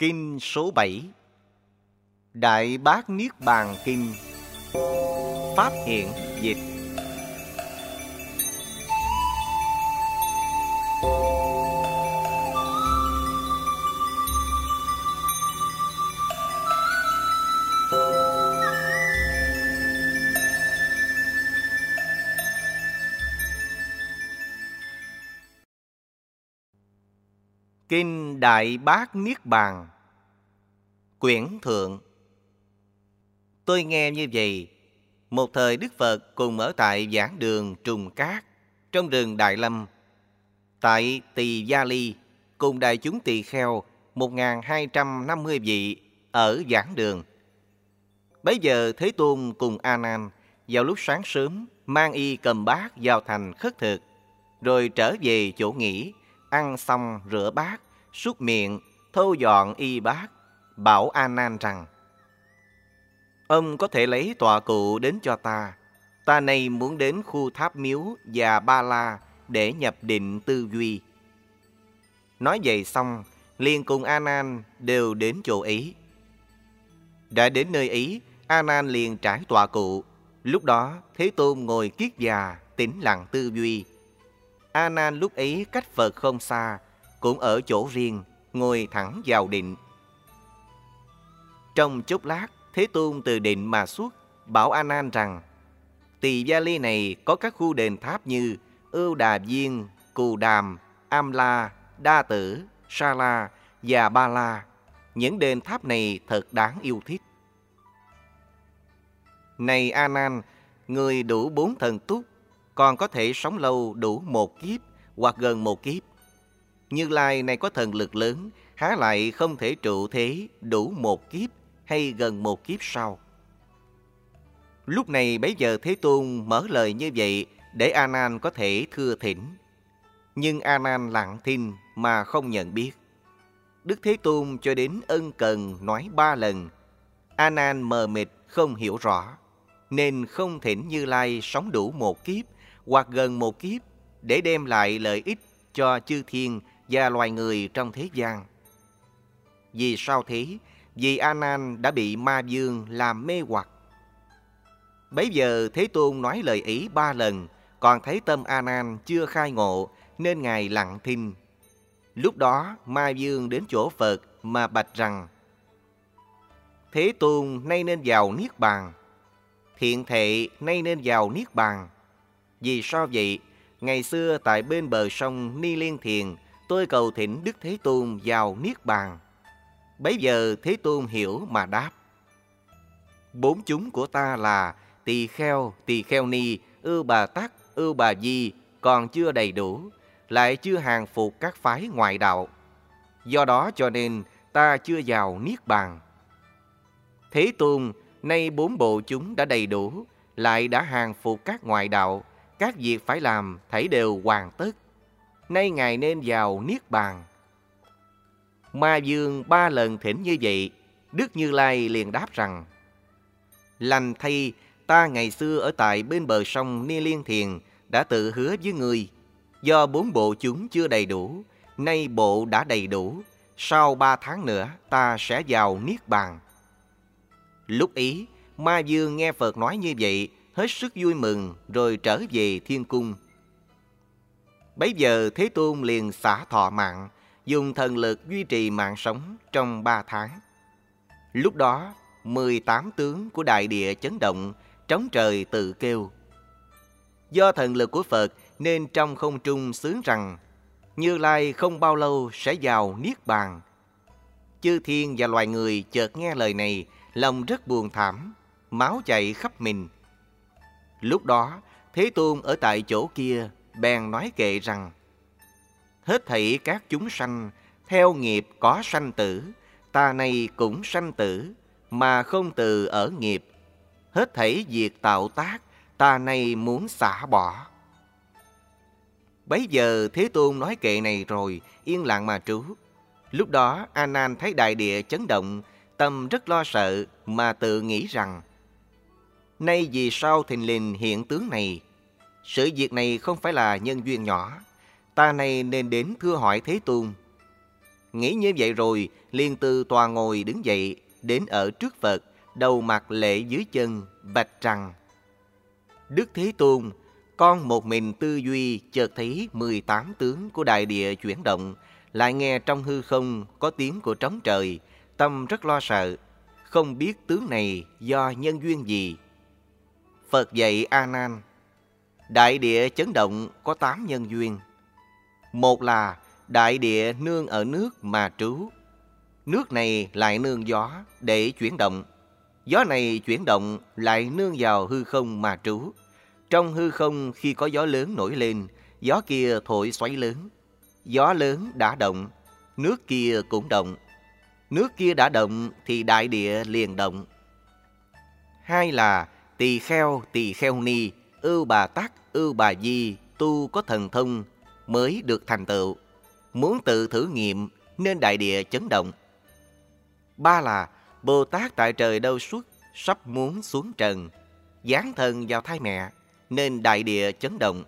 Kinh số 7 Đại Bác Niết Bàn Kinh Pháp hiện dịch Kinh Đại Bát Niết Bàn Quyển Thượng. Tôi nghe như vậy, một thời Đức Phật cùng ở tại giảng đường Trùng Cát, trong rừng Đại Lâm, tại Tỳ Gia Ly, cùng đại chúng tỳ kheo 1.250 vị ở giảng đường. Bấy giờ Thế Tôn cùng A Nan vào lúc sáng sớm mang y cầm bát vào thành khất thực, rồi trở về chỗ nghỉ ăn xong rửa bát, súc miệng, thâu dọn y bát, bảo A Nan rằng: Ông có thể lấy tòa cụ đến cho ta. Ta này muốn đến khu tháp miếu và ba la để nhập định tư duy. Nói vậy xong, liền cùng A Nan đều đến chỗ ấy. Đã đến nơi ấy, A Nan liền trải tòa cụ. Lúc đó, Thế Tôn ngồi kiết già, tĩnh lặng tư duy. A Nan lúc ấy cách Phật không xa, cũng ở chỗ riêng, ngồi thẳng vào định. Trong chốc lát, Thế Tôn từ định mà xuất, bảo A Nan rằng: Tỳ Gia Ly này có các khu đền tháp như Ưu Đà Viên, Cù Đàm, Am La, Đa Tử, Sa La và Ba La. Những đền tháp này thật đáng yêu thích. Này A Nan, người đủ bốn thần túc còn có thể sống lâu đủ một kiếp hoặc gần một kiếp. Như Lai này có thần lực lớn, há lại không thể trụ thế đủ một kiếp hay gần một kiếp sau. Lúc này bấy giờ Thế Tôn mở lời như vậy để A Nan có thể thưa thỉnh. Nhưng A Nan lặng thinh mà không nhận biết. Đức Thế Tôn cho đến ân cần nói ba lần. A Nan mờ mịt không hiểu rõ, nên không thỉnh Như Lai sống đủ một kiếp hoặc gần một kiếp để đem lại lợi ích cho chư thiên và loài người trong thế gian. Vì sao thế? Vì A Nan đã bị ma dương làm mê hoặc. Bấy giờ Thế Tôn nói lời ý ba lần, còn thấy tâm A Nan chưa khai ngộ nên ngài lặng thinh. Lúc đó ma dương đến chỗ Phật mà bạch rằng: Thế Tôn nay nên vào niết bàn. Thiện thệ nay nên vào niết bàn. Vì sao vậy? Ngày xưa tại bên bờ sông Ni Liên Thiền, tôi cầu thỉnh Đức Thế Tôn vào Niết Bàn. Bấy giờ Thế Tôn hiểu mà đáp. Bốn chúng của ta là tỳ kheo, tỳ kheo ni, ư bà tắc, ư bà di, còn chưa đầy đủ, lại chưa hàng phục các phái ngoại đạo. Do đó cho nên ta chưa vào Niết Bàn. Thế Tôn, nay bốn bộ chúng đã đầy đủ, lại đã hàng phục các ngoại đạo, các việc phải làm thảy đều hoàn tất. Nay Ngài nên vào Niết Bàn. Ma Dương ba lần thỉnh như vậy, Đức Như Lai liền đáp rằng, Lành thay, ta ngày xưa ở tại bên bờ sông Ni Liên Thiền đã tự hứa với người, do bốn bộ chúng chưa đầy đủ, nay bộ đã đầy đủ, sau ba tháng nữa ta sẽ vào Niết Bàn. Lúc ý, Ma Dương nghe Phật nói như vậy, hết sức vui mừng rồi trở về thiên cung. Bấy giờ Thế Tôn liền xả thọ mạng, dùng thần lực duy trì mạng sống trong ba tháng. Lúc đó, 18 tướng của đại địa chấn động, trống trời tự kêu. Do thần lực của Phật nên trong không trung sướng rằng Như Lai không bao lâu sẽ vào Niết Bàn. Chư thiên và loài người chợt nghe lời này, lòng rất buồn thảm, máu chảy khắp mình. Lúc đó, Thế Tôn ở tại chỗ kia bèn nói kệ rằng Hết thảy các chúng sanh theo nghiệp có sanh tử, ta này cũng sanh tử, mà không từ ở nghiệp. Hết thảy việc tạo tác, ta này muốn xả bỏ. Bấy giờ Thế Tôn nói kệ này rồi, yên lặng mà trú. Lúc đó A Nan thấy đại địa chấn động, tâm rất lo sợ mà tự nghĩ rằng Nay vì sao thình lình hiện tướng này? Sự việc này không phải là nhân duyên nhỏ. Ta này nên đến thưa hỏi Thế Tôn. Nghĩ như vậy rồi, liền từ tòa ngồi đứng dậy, đến ở trước Phật, đầu mặt lệ dưới chân, bạch rằng: Đức Thế Tôn, con một mình tư duy chợt thấy 18 tướng của đại địa chuyển động, lại nghe trong hư không có tiếng của trống trời, tâm rất lo sợ, không biết tướng này do nhân duyên gì. Phật dạy A Nan, đại địa chấn động có tám nhân duyên. Một là đại địa nương ở nước mà trú. Nước này lại nương gió để chuyển động. Gió này chuyển động lại nương vào hư không mà trú. Trong hư không khi có gió lớn nổi lên, gió kia thổi xoáy lớn. Gió lớn đã động, nước kia cũng động. Nước kia đã động thì đại địa liền động. Hai là tỳ kheo, tỳ kheo ni, ưu bà tắc, ưu bà di, tu có thần thông mới được thành tựu. Muốn tự thử nghiệm nên đại địa chấn động. Ba là Bồ Tát tại trời đâu suốt, sắp muốn xuống trần, dán thân vào thai mẹ, nên đại địa chấn động.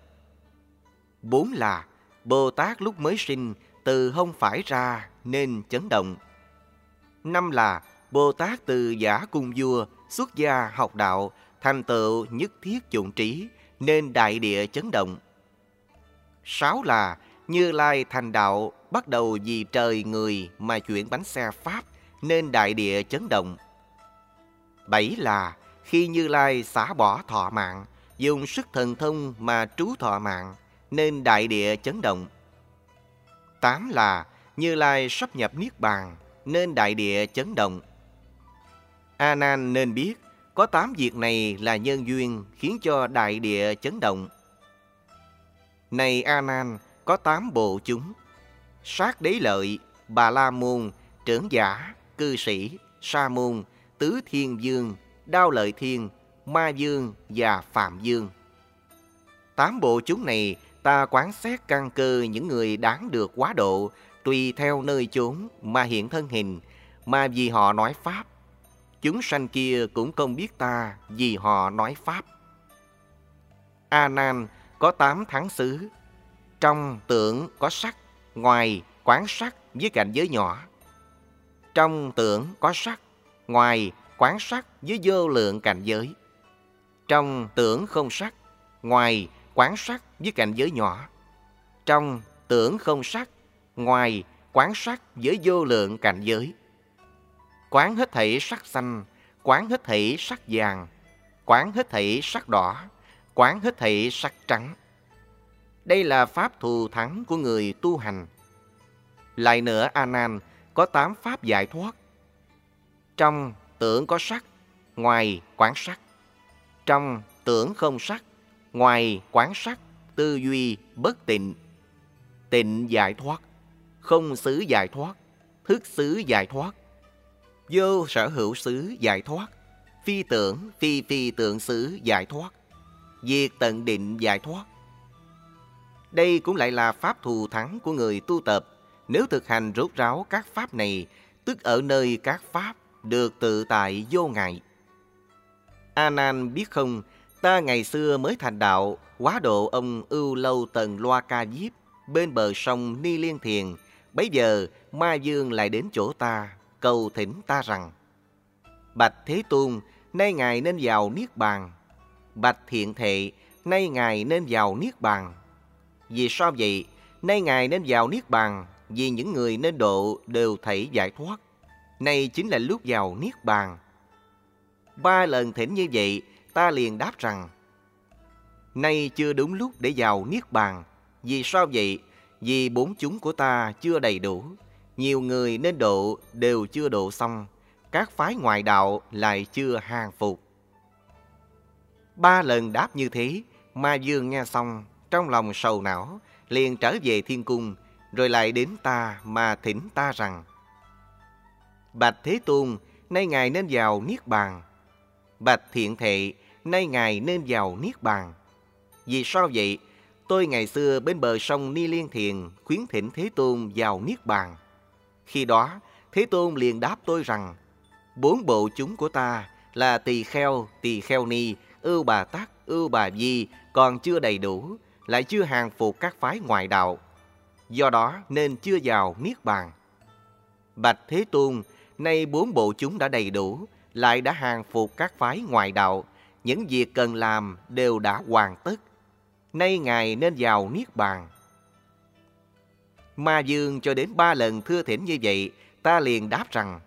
Bốn là Bồ Tát lúc mới sinh, từ không phải ra nên chấn động. Năm là Bồ Tát từ giả cung vua, xuất gia học đạo, thành tựu nhất thiết dụng trí, nên đại địa chấn động. Sáu là Như Lai thành đạo, bắt đầu vì trời người mà chuyển bánh xe Pháp, nên đại địa chấn động. Bảy là khi Như Lai xả bỏ thọ mạng, dùng sức thần thông mà trú thọ mạng, nên đại địa chấn động. Tám là Như Lai sắp nhập Niết Bàn, nên đại địa chấn động. A Nan nên biết, có tám việc này là nhân duyên khiến cho đại địa chấn động. Này A Nan, có tám bộ chúng: sát đế lợi, bà la môn, trưởng giả, cư sĩ, sa môn, tứ thiên dương, đao lợi thiên, ma dương và phạm dương. Tám bộ chúng này ta quán xét căn cơ những người đáng được quá độ tùy theo nơi chốn mà hiện thân hình, mà vì họ nói Pháp. Chúng sanh kia cũng không biết ta vì họ nói Pháp. A Nan có tám tháng xứ, trong tưởng có sắc, ngoài quán sắc với cảnh giới nhỏ. Trong tưởng có sắc, ngoài quán sắc với vô lượng cảnh giới. Trong tưởng không sắc, ngoài quán sắc với cảnh giới nhỏ. Trong tưởng không sắc, ngoài quán sắc với vô lượng cảnh giới. Quán hết thảy sắc xanh, quán hết thảy sắc vàng, quán hết thảy sắc đỏ, quán hết thảy sắc trắng. Đây là pháp thù thắng của người tu hành. Lại nữa A Nan có tám pháp giải thoát. Trong tưởng có sắc, ngoài quán sắc. Trong tưởng không sắc, ngoài quán sắc, tư duy bất tịnh. Tịnh giải thoát không xứ giải thoát, thức xứ giải thoát, vô sở hữu xứ giải thoát, phi tưởng, phi phi tượng xứ giải thoát, diệt tận định giải thoát. Đây cũng lại là pháp thù thắng của người tu tập. Nếu thực hành rốt ráo các pháp này, tức ở nơi các pháp được tự tại vô ngại. A Nan biết không, ta ngày xưa mới thành đạo, quá độ ông ưu lâu tần loa ca diếp bên bờ sông Ni Liên Thiền Bấy giờ ma dương lại đến chỗ ta, cầu thỉnh ta rằng Bạch Thế Tôn, nay Ngài nên vào Niết Bàn. Bạch Thiện Thệ, nay Ngài nên vào Niết Bàn. Vì sao vậy? Nay Ngài nên vào Niết Bàn, vì những người nên độ đều thảy giải thoát. Nay chính là lúc vào Niết Bàn. Ba lần thỉnh như vậy, ta liền đáp rằng Nay chưa đúng lúc để vào Niết Bàn. Vì sao vậy? Vì bốn chúng của ta chưa đầy đủ, nhiều người nên độ đều chưa độ xong, các phái ngoại đạo lại chưa hàng phục. Ba lần đáp như thế, Ma Dương nghe xong, trong lòng sầu não, liền trở về thiên cung, rồi lại đến ta mà thỉnh ta rằng Bạch Thế Tôn, nay Ngài nên vào Niết Bàn. Bạch Thiện Thệ, nay Ngài nên vào Niết Bàn. Vì sao vậy? Tôi ngày xưa bên bờ sông Ni Liên Thiền khuyến thỉnh Thế Tôn vào Niết Bàn. Khi đó, Thế Tôn liền đáp tôi rằng, bốn bộ chúng của ta là tỳ kheo, tỳ kheo ni, ưu bà tắc, ưu bà di còn chưa đầy đủ, lại chưa hàng phục các phái ngoại đạo. Do đó nên chưa vào Niết Bàn. Bạch Thế Tôn, nay bốn bộ chúng đã đầy đủ, lại đã hàng phục các phái ngoại đạo, những việc cần làm đều đã hoàn tất. Nay Ngài nên vào Niết Bàn. Ma Dương cho đến ba lần thưa thỉnh như vậy, ta liền đáp rằng,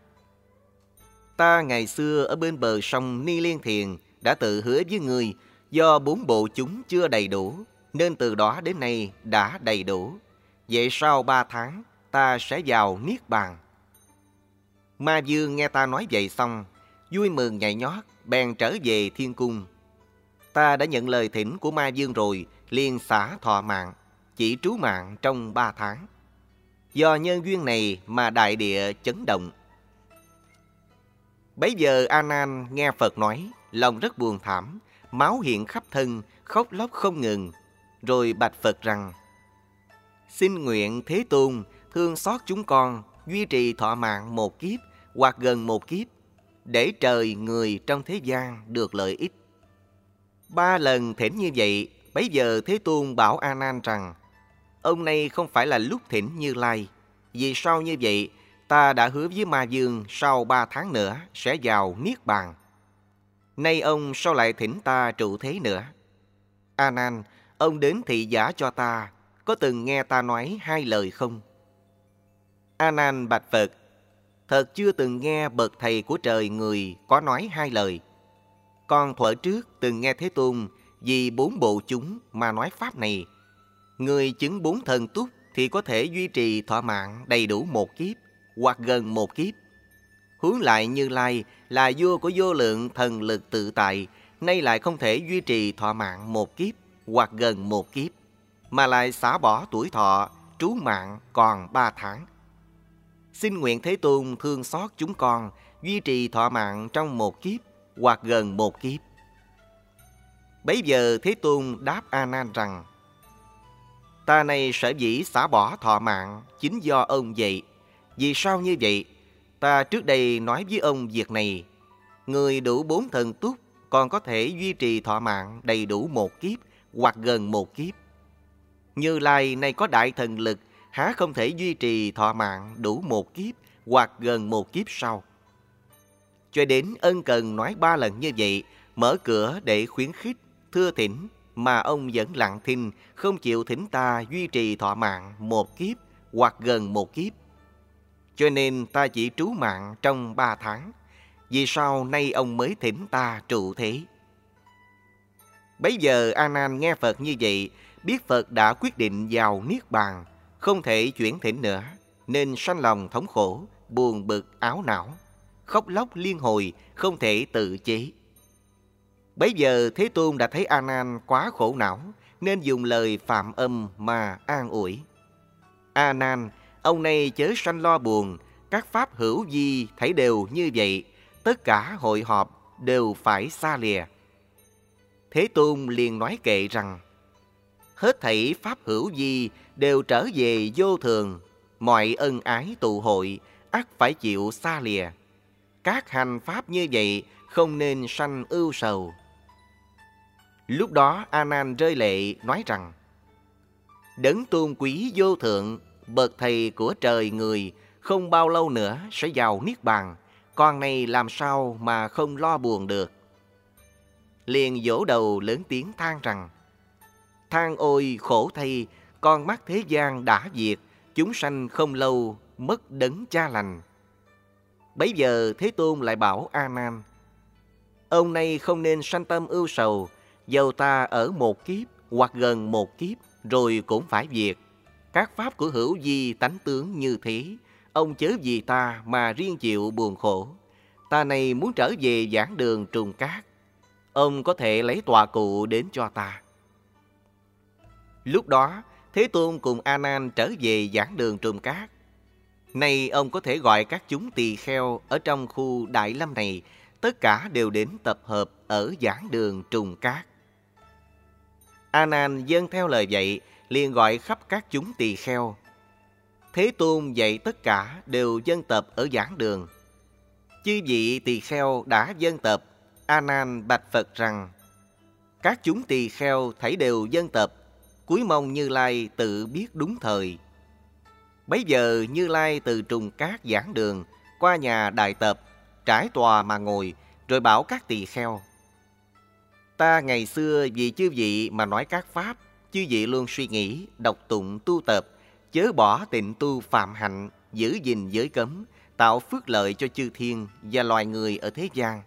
Ta ngày xưa ở bên bờ sông Ni Liên Thiền đã tự hứa với người do bốn bộ chúng chưa đầy đủ, nên từ đó đến nay đã đầy đủ. Vậy sau ba tháng, ta sẽ vào Niết Bàn. Ma Dương nghe ta nói vậy xong, vui mừng nhảy nhót, bèn trở về thiên cung. Ta đã nhận lời thỉnh của Ma Dương rồi, liền xả thọ mạng, chỉ trú mạng trong ba tháng. Do nhân duyên này mà đại địa chấn động. Bấy giờ A Nan nghe Phật nói, lòng rất buồn thảm, máu hiện khắp thân, khóc lóc không ngừng. Rồi bạch Phật rằng, Xin nguyện Thế Tôn thương xót chúng con, duy trì thọ mạng một kiếp hoặc gần một kiếp, để trời người trong thế gian được lợi ích. Ba lần thỉnh như vậy, bấy giờ Thế Tôn bảo A Nan rằng, ông này không phải là lúc thỉnh Như Lai. Vì sao như vậy, ta đã hứa với Ma Dương sau ba tháng nữa sẽ vào Niết Bàn. Nay ông sao lại thỉnh ta trụ thế nữa? A Nan, ông đến thị giả cho ta, có từng nghe ta nói hai lời không? A Nan bạch Phật, thật chưa từng nghe bậc thầy của trời người có nói hai lời. Con thuở trước từng nghe Thế Tôn vì bốn bộ chúng mà nói pháp này. Người chứng bốn thần túc thì có thể duy trì thọ mạng đầy đủ một kiếp hoặc gần một kiếp. Hướng lại Như Lai là vua của vô lượng thần lực tự tại, nay lại không thể duy trì thọ mạng một kiếp hoặc gần một kiếp, mà lại xả bỏ tuổi thọ, trú mạng còn ba tháng. Xin nguyện Thế Tôn thương xót chúng con, duy trì thọ mạng trong một kiếp hoặc gần một kiếp. Bấy giờ Thế Tôn đáp A Nan rằng: Ta này sở dĩ xả bỏ thọ mạng chính do ông vậy. Vì sao như vậy? Ta trước đây nói với ông việc này. Người đủ bốn thần túc còn có thể duy trì thọ mạng đầy đủ một kiếp hoặc gần một kiếp. Như Lai này có đại thần lực, há không thể duy trì thọ mạng đủ một kiếp hoặc gần một kiếp sau. Cho đến ân cần nói ba lần như vậy, mở cửa để khuyến khích, thưa thỉnh, mà ông vẫn lặng thinh, không chịu thỉnh ta duy trì thọ mạng một kiếp hoặc gần một kiếp. Cho nên ta chỉ trú mạng trong ba tháng, vì sao nay ông mới thỉnh ta trụ thế? Bấy giờ A Nan nghe Phật như vậy, biết Phật đã quyết định vào Niết Bàn, không thể chuyển thỉnh nữa, nên sanh lòng thống khổ, buồn bực áo não, khóc lóc liên hồi, không thể tự chế. Bấy giờ Thế Tôn đã thấy A Nan quá khổ não, nên dùng lời phạm âm mà an ủi. A Nan, ông này chớ sanh lo buồn, các pháp hữu di thấy đều như vậy, tất cả hội họp đều phải xa lìa. Thế Tôn liền nói kệ rằng, hết thảy pháp hữu di đều trở về vô thường, mọi ân ái tụ hội ắt phải chịu xa lìa. Các hành pháp như vậy không nên sanh ưu sầu. Lúc đó A Nan rơi lệ nói rằng: Đấng tôn quý vô thượng, bậc thầy của trời người, không bao lâu nữa sẽ vào niết bàn, con này làm sao mà không lo buồn được. Liền vỗ đầu lớn tiếng than rằng: Than ôi khổ thay, con mắt thế gian đã diệt, chúng sanh không lâu mất đấng cha lành. Bấy giờ Thế Tôn lại bảo A Nan: Ông nay không nên sanh tâm ưu sầu, dầu ta ở một kiếp hoặc gần một kiếp rồi cũng phải diệt. Các pháp của hữu di tánh tướng như thế, ông chớ vì ta mà riêng chịu buồn khổ. Ta này muốn trở về giảng đường trùng cát. Ông có thể lấy tòa cụ đến cho ta. Lúc đó, Thế Tôn cùng A Nan trở về giảng đường trùng cát. Nay ông có thể gọi các chúng tỳ kheo ở trong khu Đại Lâm này, tất cả đều đến tập hợp ở giảng đường trùng cát. A Nan dâng theo lời dạy, liền gọi khắp các chúng tỳ kheo. Thế Tôn dạy tất cả đều dân tập ở giảng đường. Chư vị tỳ kheo đã dân tập, A Nan bạch Phật rằng: Các chúng tỳ kheo thấy đều dân tập, cuối mong Như Lai tự biết đúng thời. Bấy giờ Như Lai từ trùng cát giảng đường, qua nhà đại tập, trải tòa mà ngồi, rồi bảo các tỳ kheo. Ta ngày xưa vì chư vị mà nói các pháp, chư vị luôn suy nghĩ, đọc tụng tu tập, chớ bỏ tịnh tu phạm hạnh, giữ gìn giới cấm, tạo phước lợi cho chư thiên và loài người ở thế gian.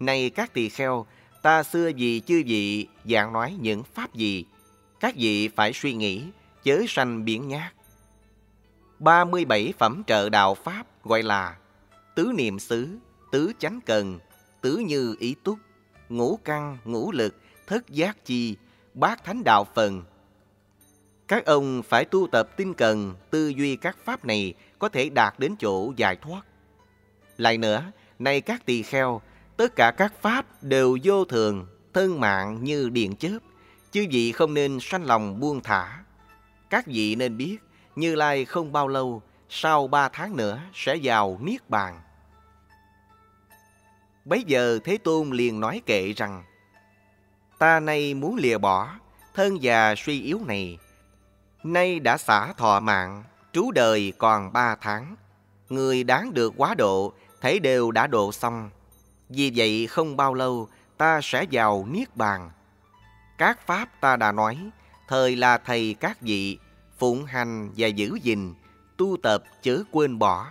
Này các tỳ kheo, ta xưa vì chư vị dạng nói những pháp gì, các vị phải suy nghĩ, chớ sanh biển nhát. 37 phẩm trợ đạo Pháp gọi là tứ niệm xứ, tứ chánh cần, tứ như ý túc, ngũ căn, ngũ lực, thất giác chi, bát thánh đạo phần. Các ông phải tu tập tinh cần, tư duy các pháp này có thể đạt đến chỗ giải thoát. Lại nữa, này các tỳ kheo, tất cả các pháp đều vô thường, thân mạng như điện chớp, chư vị không nên sanh lòng buông thả. Các vị nên biết, Như Lai không bao lâu, sau ba tháng nữa sẽ vào Niết Bàn. Bấy giờ Thế Tôn liền nói kệ rằng, Ta nay muốn lìa bỏ, thân già suy yếu này, nay đã xả thọ mạng, trú đời còn ba tháng. Người đáng được quá độ, thấy đều đã độ xong. Vì vậy không bao lâu, ta sẽ vào Niết Bàn. Các pháp ta đã nói, thời là thầy các vị, phụng hành và giữ gìn, tu tập chớ quên bỏ.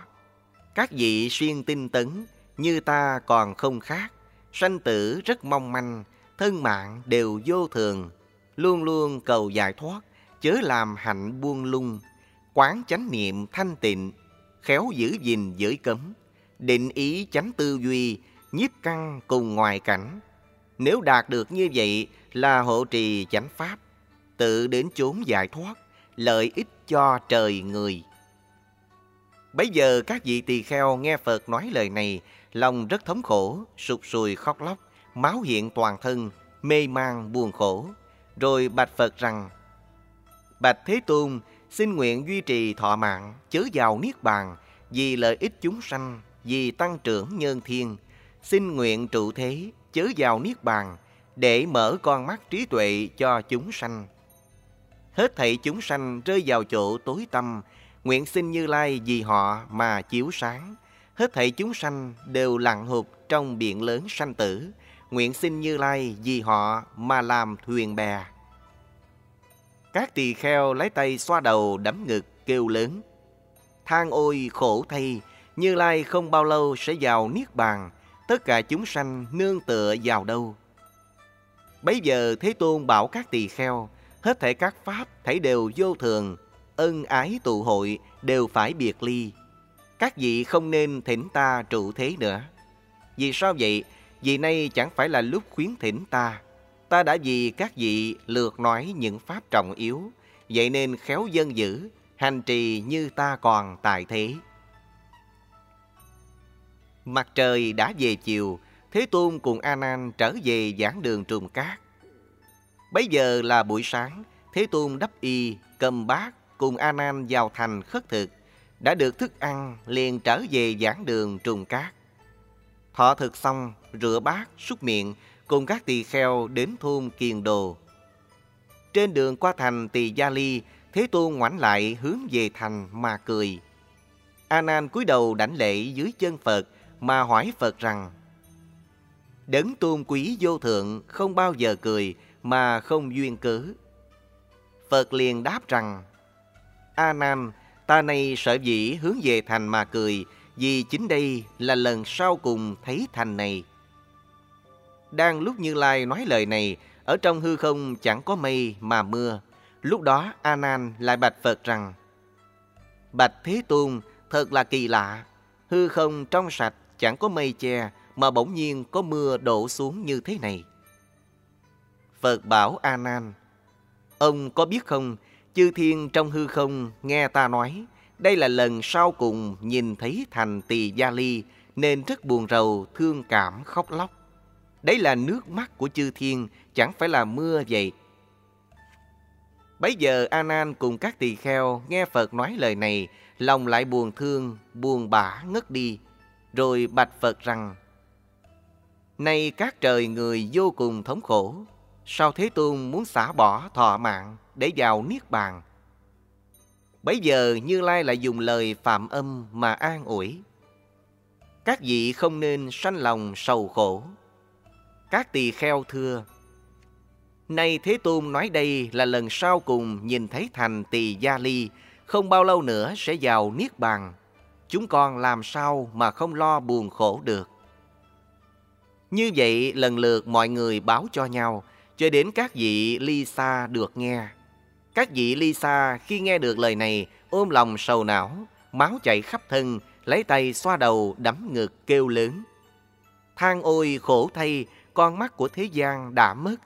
Các vị xuyên tinh tấn, như ta còn không khác, sanh tử rất mong manh, thân mạng đều vô thường, luôn luôn cầu giải thoát, chớ làm hạnh buông lung, quán chánh niệm thanh tịnh, khéo giữ gìn giới cấm, định ý chánh tư duy, nhiếp căn cùng ngoài cảnh. Nếu đạt được như vậy là hộ trì chánh pháp, tự đến chốn giải thoát, lợi ích cho trời người. Bấy giờ các vị tỳ kheo nghe Phật nói lời này, lòng rất thống khổ, sụp sùi khóc lóc, máu hiện toàn thân, mê man buồn khổ. Rồi bạch Phật rằng, Bạch Thế Tôn, xin nguyện duy trì thọ mạng, chớ vào Niết Bàn, vì lợi ích chúng sanh, vì tăng trưởng nhân thiên. Xin nguyện trụ thế, chớ vào Niết Bàn, để mở con mắt trí tuệ cho chúng sanh. Hết thảy chúng sanh rơi vào chỗ tối tâm, nguyện xin Như Lai vì họ mà chiếu sáng. Hết thảy chúng sanh đều lặng hụt trong biển lớn sanh tử, nguyện xin Như Lai vì họ mà làm thuyền bè. Các tỳ kheo lấy tay xoa đầu đấm ngực kêu lớn. Than ôi khổ thay, Như Lai không bao lâu sẽ vào Niết Bàn, tất cả chúng sanh nương tựa vào đâu. Bấy giờ Thế Tôn bảo các tỳ kheo, hết thể các pháp thấy đều vô thường, ân ái tụ hội đều phải biệt ly. Các vị không nên thỉnh ta trụ thế nữa. Vì sao vậy? Vì nay chẳng phải là lúc khuyến thỉnh ta. Ta đã vì các vị lượt nói những pháp trọng yếu, vậy nên khéo dân dữ, hành trì như ta còn tại thế. Mặt trời đã về chiều, Thế Tôn cùng A Nan trở về giảng đường Trùng Cát. Bấy giờ là buổi sáng, Thế Tôn đắp y, cầm bát cùng A Nan vào thành khất thực, đã được thức ăn liền trở về giảng đường Trùng Cát. Thọ thực xong, rửa bát, súc miệng cùng các tỳ kheo đến thôn Kiền Đồ. Trên đường qua thành Tỳ Gia Ly, Thế Tôn ngoảnh lại hướng về thành mà cười. A Nan cúi đầu đảnh lễ dưới chân Phật mà hỏi Phật rằng: Đấng tôn quý vô thượng không bao giờ cười mà không duyên cớ. Phật liền đáp rằng: A Nan, ta này sợ dĩ hướng về thành mà cười, vì chính đây là lần sau cùng thấy thành này. Đang lúc Như Lai nói lời này, ở trong hư không chẳng có mây mà mưa. Lúc đó A Nan lại bạch Phật rằng: Bạch Thế Tôn, thật là kỳ lạ, hư không trong sạch chẳng có mây che mà bỗng nhiên có mưa đổ xuống như thế này. Phật bảo A Nan: Ông có biết không, chư thiên trong hư không nghe ta nói, đây là lần sau cùng nhìn thấy thành tỳ gia ly nên rất buồn rầu, thương cảm, khóc lóc. Đấy là nước mắt của chư thiên, chẳng phải là mưa vậy. Bấy giờ A Nan cùng các tỳ kheo nghe Phật nói lời này, lòng lại buồn thương, buồn bã ngất đi, rồi bạch Phật rằng: Nay các trời người vô cùng thống khổ, sao Thế Tôn muốn xả bỏ thọ mạng để vào niết bàn? Bấy giờ Như Lai lại dùng lời phạm âm mà an ủi. Các vị không nên sanh lòng sầu khổ. Các tỳ kheo thưa, Nay Thế Tôn nói đây là lần sau cùng nhìn thấy thành tỳ gia ly, không bao lâu nữa sẽ vào Niết Bàn. Chúng con làm sao mà không lo buồn khổ được. Như vậy lần lượt mọi người báo cho nhau, cho đến các vị ly xa được nghe. Các vị ly xa khi nghe được lời này ôm lòng sầu não, máu chảy khắp thân, lấy tay xoa đầu đấm ngực kêu lớn. Than ôi khổ thay, con mắt của thế gian đã mất.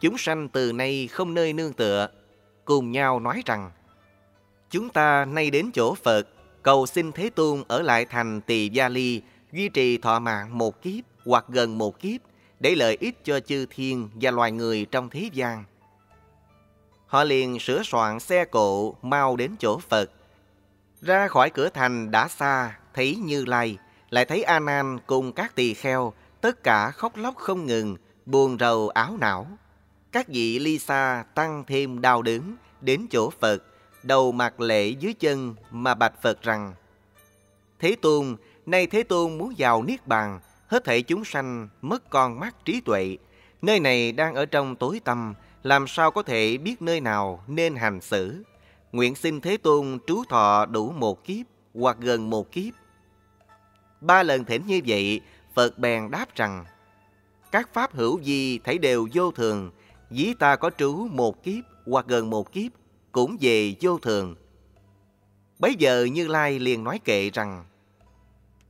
Chúng sanh từ nay không nơi nương tựa, cùng nhau nói rằng Chúng ta nay đến chỗ Phật, cầu xin Thế Tôn ở lại thành Tỳ Gia Ly, duy trì thọ mạng một kiếp hoặc gần một kiếp, để lợi ích cho chư thiên và loài người trong thế gian. Họ liền sửa soạn xe cộ mau đến chỗ Phật. Ra khỏi cửa thành đã xa, thấy Như Lai, lại thấy A Nan cùng các tỳ kheo, tất cả khóc lóc không ngừng, buồn rầu áo não. Các vị ly xa tăng thêm đau đớn đến chỗ Phật, đầu mặt lệ dưới chân mà bạch Phật rằng: Thế Tôn, nay Thế Tôn muốn vào niết bàn, hết thảy chúng sanh mất con mắt trí tuệ, nơi này đang ở trong tối tâm, làm sao có thể biết nơi nào nên hành xử. Nguyện xin Thế Tôn trú thọ đủ một kiếp hoặc gần một kiếp. Ba lần thỉnh như vậy, Phật bèn đáp rằng, các pháp hữu gì thấy đều vô thường, dí ta có trú một kiếp hoặc gần một kiếp, cũng về vô thường. Bấy giờ Như Lai liền nói kệ rằng,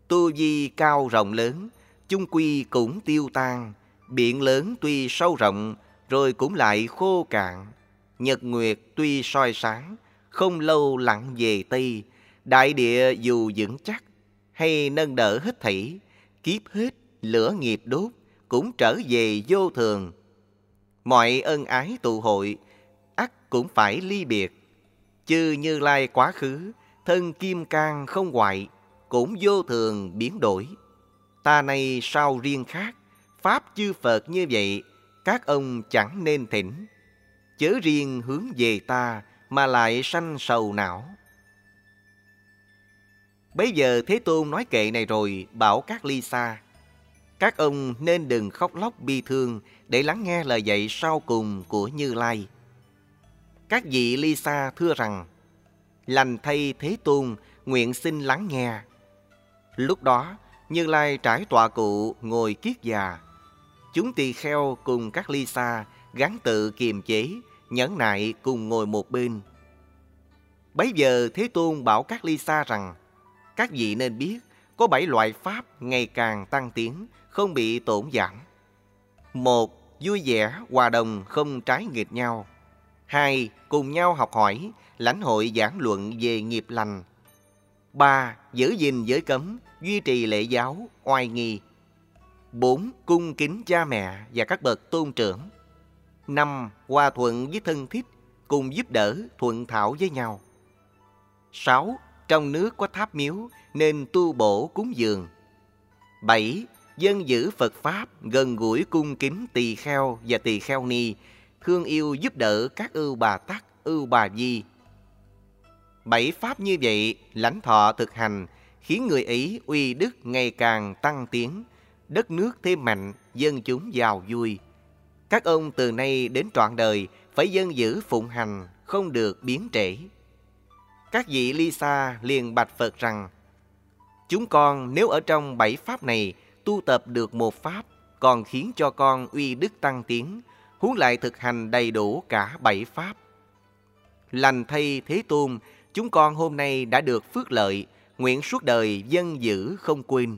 Tu vi cao rộng lớn, chung quy cũng tiêu tan, biển lớn tuy sâu rộng, rồi cũng lại khô cạn. Nhật nguyệt tuy soi sáng, không lâu lặng về Tây, đại địa dù vững chắc, hay nâng đỡ hết thảy, kiếp hết, lửa nghiệp đốt, cũng trở về vô thường. Mọi ân ái tụ hội, ắt cũng phải ly biệt. Chư như lai quá khứ, thân kim cang không hoại, cũng vô thường biến đổi. Ta này sao riêng khác, Pháp chư Phật như vậy, các ông chẳng nên thỉnh. Chớ riêng hướng về ta mà lại sanh sầu não. Bây giờ Thế Tôn nói kệ này rồi bảo các ly xa. Các ông nên đừng khóc lóc bi thương để lắng nghe lời dạy sau cùng của Như Lai. Các vị ly xa thưa rằng, lành thay Thế Tôn nguyện xin lắng nghe. Lúc đó, Như Lai trải tọa cụ ngồi kiết già. Chúng tỳ kheo cùng các ly xa gắn tự kiềm chế, nhẫn nại cùng ngồi một bên. Bấy giờ Thế Tôn bảo các ly xa rằng, các vị nên biết có bảy loại pháp ngày càng tăng tiến, không bị tổn giảm. Một, vui vẻ, hòa đồng, không trái nghịch nhau. Hai, cùng nhau học hỏi, lãnh hội giảng luận về nghiệp lành. Ba, giữ gìn giới cấm, duy trì lễ giáo, oai nghi. Bốn, cung kính cha mẹ và các bậc tôn trưởng. Năm, hòa thuận với thân thích, cùng giúp đỡ, thuận thảo với nhau. Sáu, trong nước có tháp miếu nên tu bổ cúng dường. 7. Dân giữ Phật Pháp gần gũi cung kính tỳ kheo và tỳ kheo ni, thương yêu giúp đỡ các ưu bà tắc, ưu bà di. Bảy pháp như vậy, lãnh thọ thực hành, khiến người ấy uy đức ngày càng tăng tiến, đất nước thêm mạnh, dân chúng giàu vui. Các ông từ nay đến trọn đời phải dân giữ phụng hành, không được biến trễ. Các vị ly xa liền bạch Phật rằng, Chúng con nếu ở trong bảy pháp này tu tập được một pháp, còn khiến cho con uy đức tăng tiến, huống lại thực hành đầy đủ cả bảy pháp. Lành thay Thế Tôn, chúng con hôm nay đã được phước lợi, nguyện suốt đời dân giữ không quên.